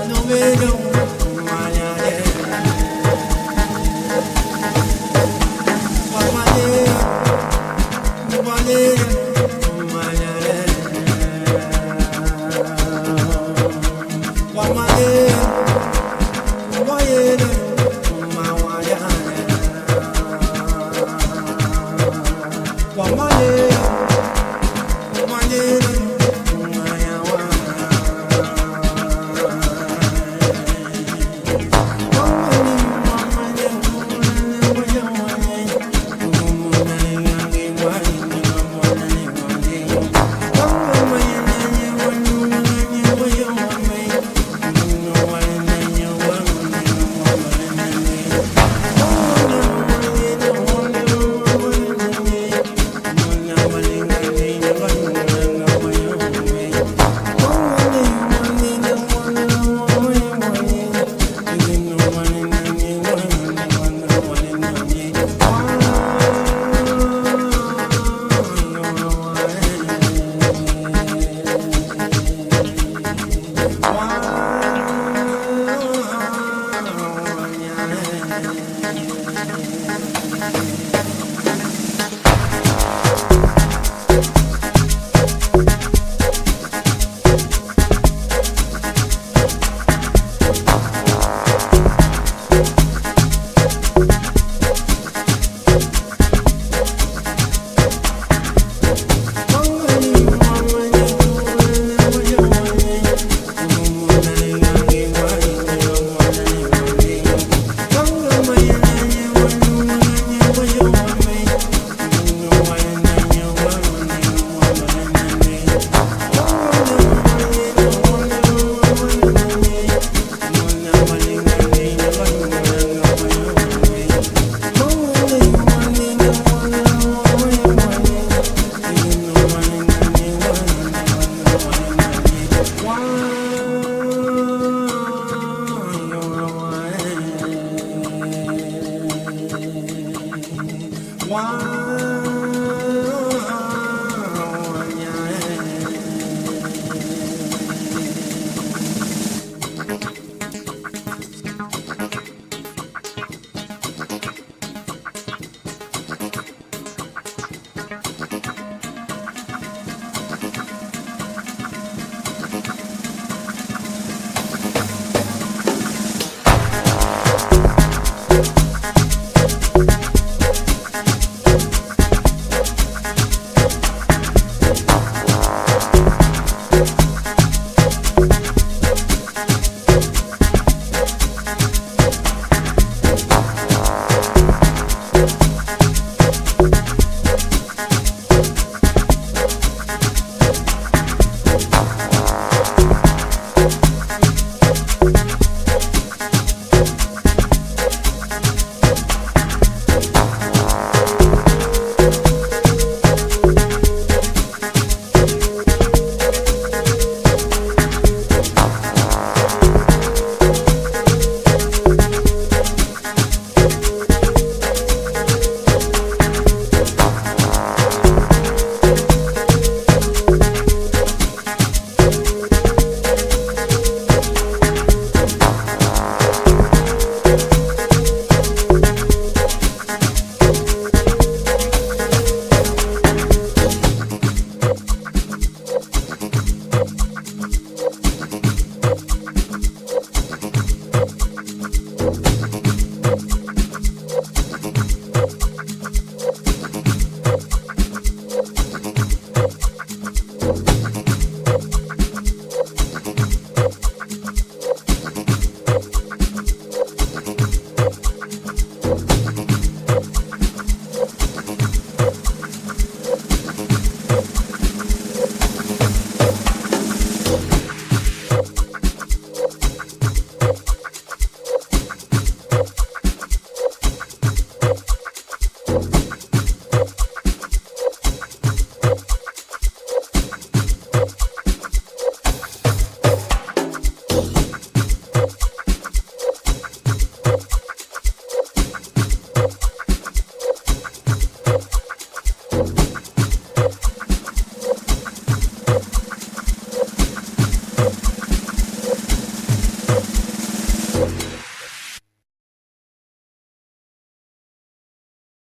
no verão.